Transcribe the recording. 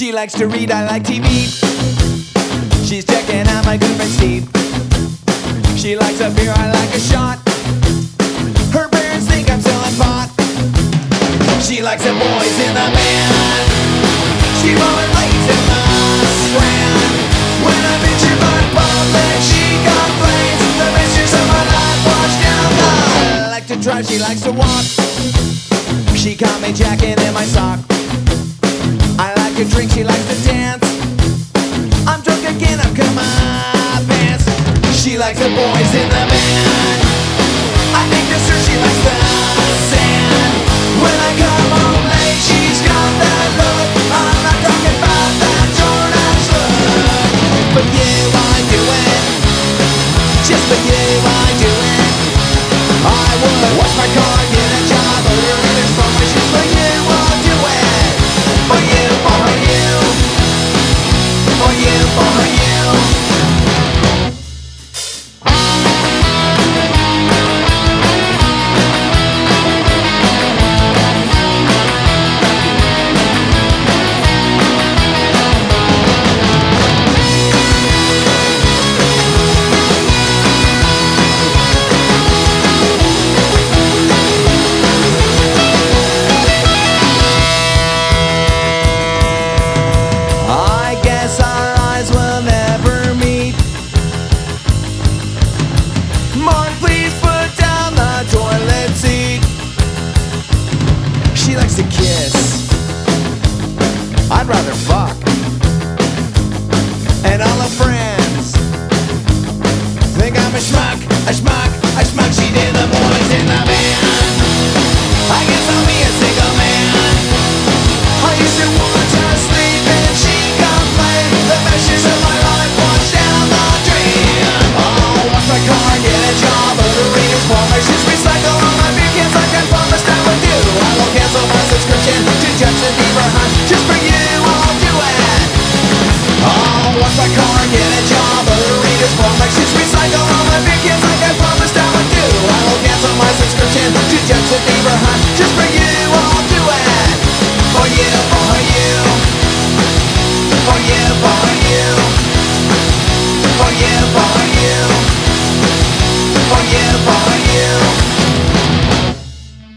She likes to read, I like TV. She's checking out my good friend Steve. She likes a beer, I like a shot. Her parents think I'm selling pot. She likes the boys in the band. She rollerblades in the strand. When in your butt public, she complains. The mistress of my life washed down the. I like to drive, she likes to walk. She caught me jacking in my sock. To drink, she likes to dance. I'm drunk again, I'm come my pants. She likes the boys in the band. I think this fuck. And all her friends think I'm a schmuck, a schmuck, a schmuck. She did the boys in the van. by calling it